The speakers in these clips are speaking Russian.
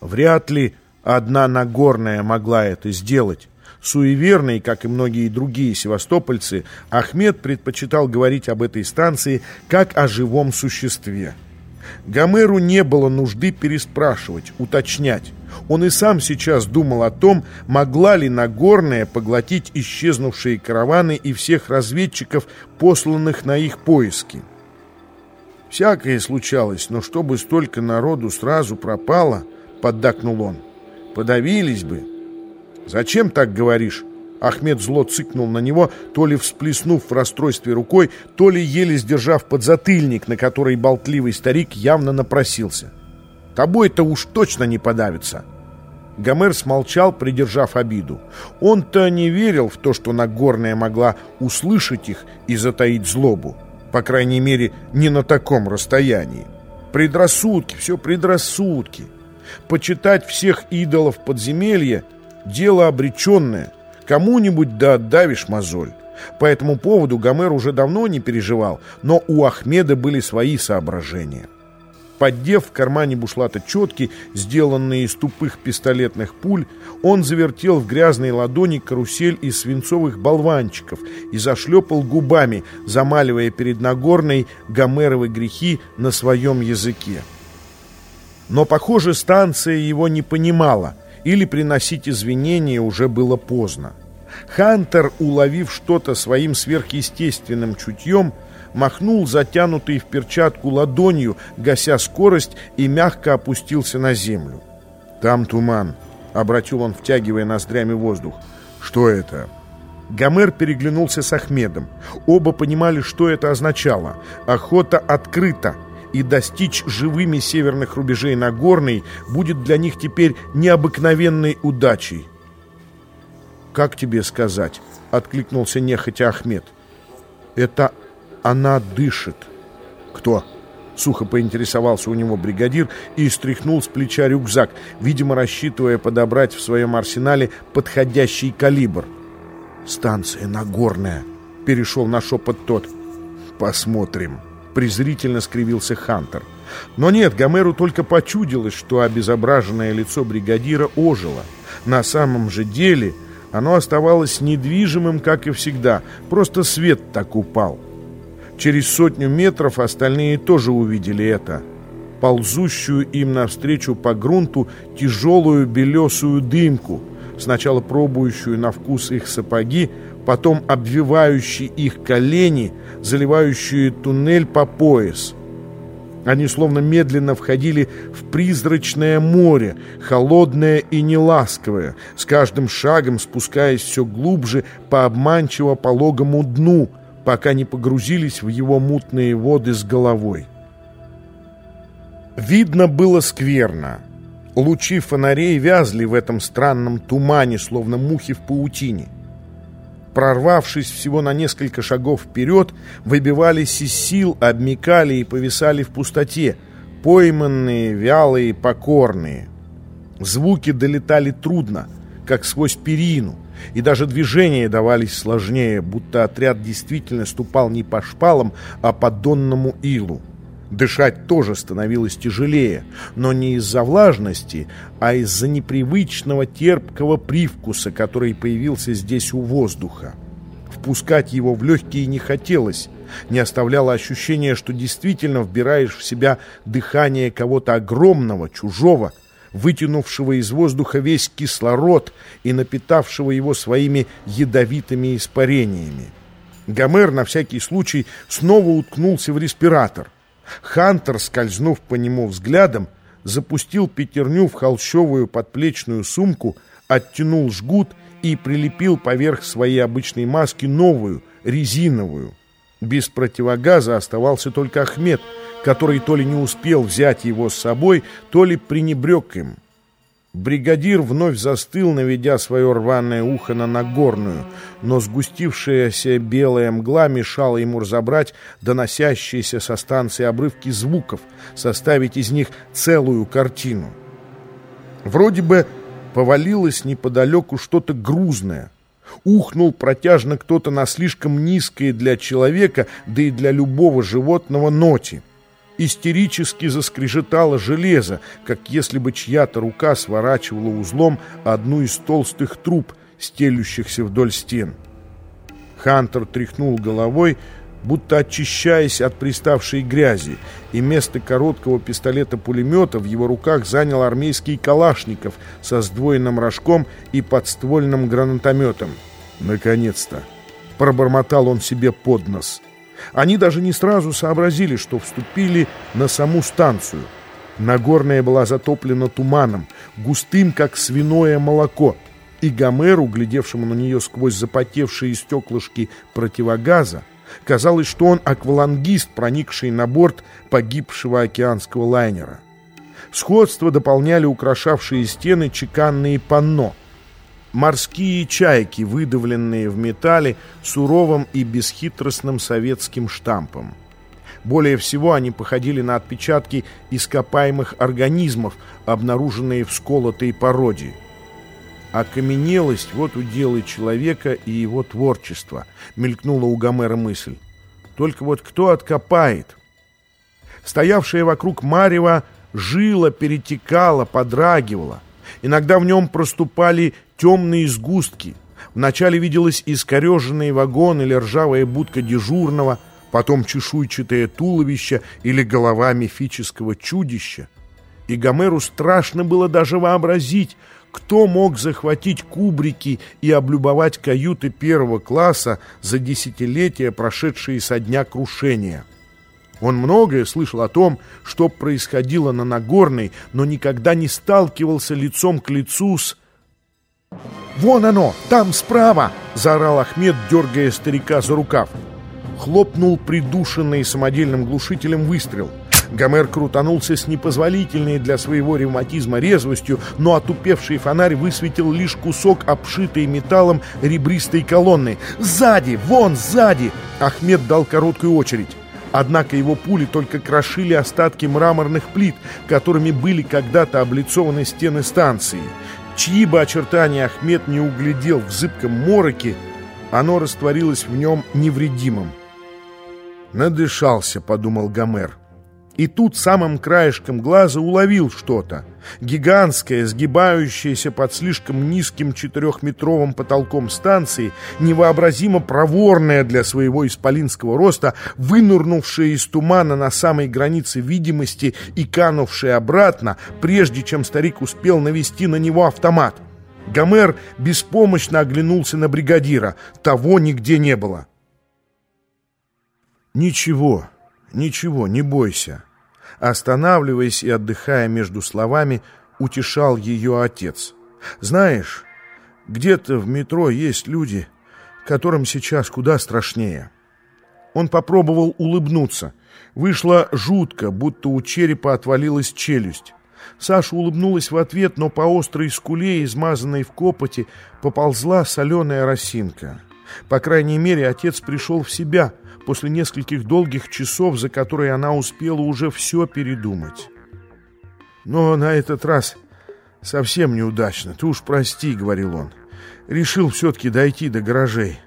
Вряд ли одна Нагорная могла это сделать. Суеверный, как и многие другие севастопольцы, Ахмед предпочитал говорить об этой станции как о живом существе. Гомеру не было нужды переспрашивать, уточнять. Он и сам сейчас думал о том, могла ли Нагорная поглотить исчезнувшие караваны и всех разведчиков, посланных на их поиски. «Всякое случалось, но чтобы столько народу сразу пропало», — поддакнул он, — «подавились бы». «Зачем так говоришь?» Ахмед зло цыкнул на него, то ли всплеснув в расстройстве рукой, то ли еле сдержав подзатыльник, на который болтливый старик явно напросился. «Тобой-то уж точно не подавится!» Гомер смолчал, придержав обиду. Он-то не верил в то, что Нагорная могла услышать их и затаить злобу. По крайней мере, не на таком расстоянии. Предрассудки, все предрассудки. Почитать всех идолов подземелья — Дело обреченное. Кому-нибудь да отдавишь мозоль. По этому поводу Гомер уже давно не переживал, но у Ахмеда были свои соображения. Поддев в кармане бушлата четки, сделанные из тупых пистолетных пуль, он завертел в грязной ладони карусель из свинцовых болванчиков и зашлепал губами, замаливая перед Нагорной Гомеровы грехи на своем языке. Но, похоже, станция его не понимала – или приносить извинения уже было поздно. Хантер, уловив что-то своим сверхъестественным чутьем, махнул затянутой в перчатку ладонью, гася скорость, и мягко опустился на землю. «Там туман», — обратил он, втягивая ноздрями воздух. «Что это?» Гомер переглянулся с Ахмедом. Оба понимали, что это означало. Охота открыта и достичь живыми северных рубежей Нагорной будет для них теперь необыкновенной удачей. «Как тебе сказать?» — откликнулся нехотя Ахмед. «Это она дышит». «Кто?» — сухо поинтересовался у него бригадир и стряхнул с плеча рюкзак, видимо, рассчитывая подобрать в своем арсенале подходящий калибр. «Станция Нагорная», — перешел на шепот тот. «Посмотрим» презрительно скривился Хантер. Но нет, Гомеру только почудилось, что обезображенное лицо бригадира ожило. На самом же деле оно оставалось недвижимым, как и всегда, просто свет так упал. Через сотню метров остальные тоже увидели это. Ползущую им навстречу по грунту тяжелую белесую дымку, сначала пробующую на вкус их сапоги, потом обвивающие их колени, заливающие туннель по пояс. Они словно медленно входили в призрачное море, холодное и неласковое, с каждым шагом спускаясь все глубже по обманчиво пологому дну, пока не погрузились в его мутные воды с головой. Видно было скверно. Лучи фонарей вязли в этом странном тумане, словно мухи в паутине прорвавшись всего на несколько шагов вперед, выбивались из сил, обмекали и повисали в пустоте, пойманные, вялые, покорные. Звуки долетали трудно, как сквозь перину, и даже движения давались сложнее, будто отряд действительно ступал не по шпалам, а по донному илу. Дышать тоже становилось тяжелее, но не из-за влажности, а из-за непривычного терпкого привкуса, который появился здесь у воздуха. Впускать его в легкие не хотелось, не оставляло ощущения, что действительно вбираешь в себя дыхание кого-то огромного, чужого, вытянувшего из воздуха весь кислород и напитавшего его своими ядовитыми испарениями. Гомер на всякий случай снова уткнулся в респиратор. Хантер, скользнув по нему взглядом, запустил пятерню в холщовую подплечную сумку, оттянул жгут и прилепил поверх своей обычной маски новую, резиновую. Без противогаза оставался только Ахмед, который то ли не успел взять его с собой, то ли пренебрег им. Бригадир вновь застыл, наведя свое рваное ухо на Нагорную, но сгустившаяся белая мгла мешала ему разобрать доносящиеся со станции обрывки звуков, составить из них целую картину. Вроде бы повалилось неподалеку что-то грузное. Ухнул протяжно кто-то на слишком низкой для человека, да и для любого животного ноте. Истерически заскрежетало железо, как если бы чья-то рука сворачивала узлом одну из толстых труб, стелющихся вдоль стен. Хантер тряхнул головой, будто очищаясь от приставшей грязи, и место короткого пистолета-пулемета в его руках занял армейский калашников со сдвоенным рожком и подствольным гранатометом. «Наконец-то!» — пробормотал он себе под нос. Они даже не сразу сообразили, что вступили на саму станцию. Нагорная была затоплена туманом, густым, как свиное молоко, и Гомеру, глядевшему на нее сквозь запотевшие стеклышки противогаза, казалось, что он аквалангист, проникший на борт погибшего океанского лайнера. Сходство дополняли украшавшие стены чеканные панно – Морские чайки, выдавленные в металле суровым и бесхитростным советским штампом. Более всего они походили на отпечатки ископаемых организмов, обнаруженные в сколотой породе. «Окаменелость — вот уделы человека и его творчество», — мелькнула у Гомера мысль. «Только вот кто откопает?» Стоявшая вокруг Марева жила, перетекала, подрагивала. Иногда в нем проступали темные сгустки. Вначале виделось искореженный вагон или ржавая будка дежурного, потом чешуйчатое туловище или голова мифического чудища. И Гомеру страшно было даже вообразить, кто мог захватить кубрики и облюбовать каюты первого класса за десятилетия, прошедшие со дня крушения. Он многое слышал о том, что происходило на Нагорной, но никогда не сталкивался лицом к лицу с... «Вон оно! Там справа!» — заорал Ахмед, дергая старика за рукав. Хлопнул придушенный самодельным глушителем выстрел. Гомер крутанулся с непозволительной для своего ревматизма резвостью, но отупевший фонарь высветил лишь кусок обшитой металлом ребристой колонны. «Сзади! Вон, сзади!» Ахмед дал короткую очередь. Однако его пули только крошили остатки мраморных плит, которыми были когда-то облицованы стены станции. Чьи бы очертания Ахмед не углядел в зыбком мороке, оно растворилось в нем невредимым. «Надышался», — подумал Гомер. И тут самым краешком глаза уловил что-то. Гигантское, сгибающееся под слишком низким четырехметровым потолком станции, невообразимо проворное для своего исполинского роста, вынурнувшее из тумана на самой границе видимости и канувшее обратно, прежде чем старик успел навести на него автомат. Гомер беспомощно оглянулся на бригадира. Того нигде не было. «Ничего, ничего, не бойся», Останавливаясь и отдыхая между словами, утешал ее отец. «Знаешь, где-то в метро есть люди, которым сейчас куда страшнее». Он попробовал улыбнуться. Вышло жутко, будто у черепа отвалилась челюсть. Саша улыбнулась в ответ, но по острой скуле, измазанной в копоти, поползла соленая росинка. По крайней мере, отец пришел в себя — после нескольких долгих часов, за которые она успела уже все передумать. Но на этот раз совсем неудачно. Ты уж прости, — говорил он. Решил все-таки дойти до гаражей.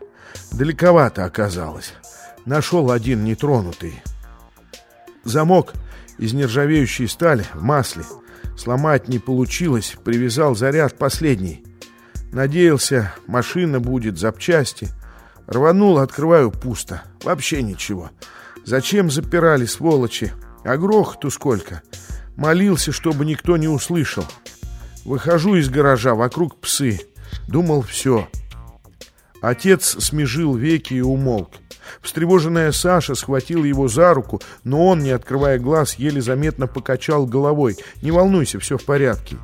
Далековато оказалось. Нашел один нетронутый. Замок из нержавеющей стали в масле. Сломать не получилось, привязал заряд последний. Надеялся, машина будет, запчасти — Рванул, открываю, пусто. Вообще ничего. Зачем запирали, сволочи? А грохоту сколько? Молился, чтобы никто не услышал. Выхожу из гаража, вокруг псы. Думал, все. Отец смежил веки и умолк. Встревоженная Саша схватила его за руку, но он, не открывая глаз, еле заметно покачал головой. «Не волнуйся, все в порядке».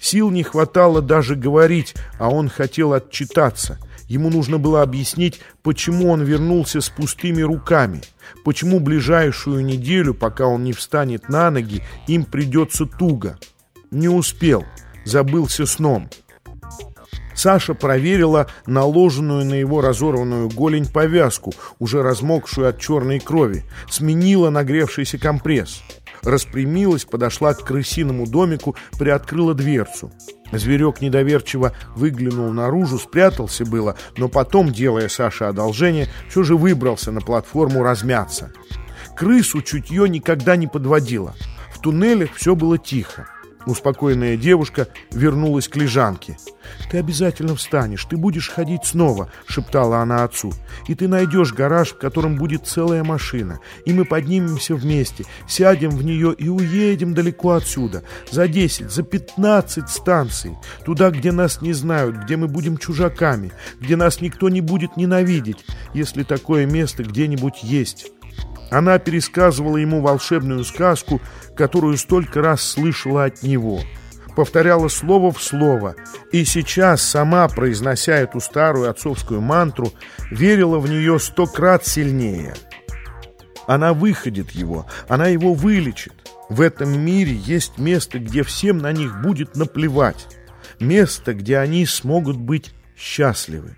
Сил не хватало даже говорить, а он хотел отчитаться – Ему нужно было объяснить, почему он вернулся с пустыми руками, почему ближайшую неделю, пока он не встанет на ноги, им придется туго. Не успел, забылся сном. Саша проверила наложенную на его разорванную голень повязку, уже размокшую от черной крови, сменила нагревшийся компресс. Распрямилась, подошла к крысиному домику, приоткрыла дверцу. Зверек недоверчиво выглянул наружу, спрятался было, но потом, делая Саше одолжение, все же выбрался на платформу размяться. Крысу чутье никогда не подводило. В туннелях все было тихо. Успокоенная девушка вернулась к лежанке. «Ты обязательно встанешь, ты будешь ходить снова», — шептала она отцу. «И ты найдешь гараж, в котором будет целая машина. И мы поднимемся вместе, сядем в нее и уедем далеко отсюда. За десять, за пятнадцать станций. Туда, где нас не знают, где мы будем чужаками, где нас никто не будет ненавидеть, если такое место где-нибудь есть». Она пересказывала ему волшебную сказку, которую столько раз слышала от него. Повторяла слово в слово, и сейчас, сама произнося эту старую отцовскую мантру, верила в нее сто крат сильнее. Она выходит его, она его вылечит. В этом мире есть место, где всем на них будет наплевать. Место, где они смогут быть счастливы.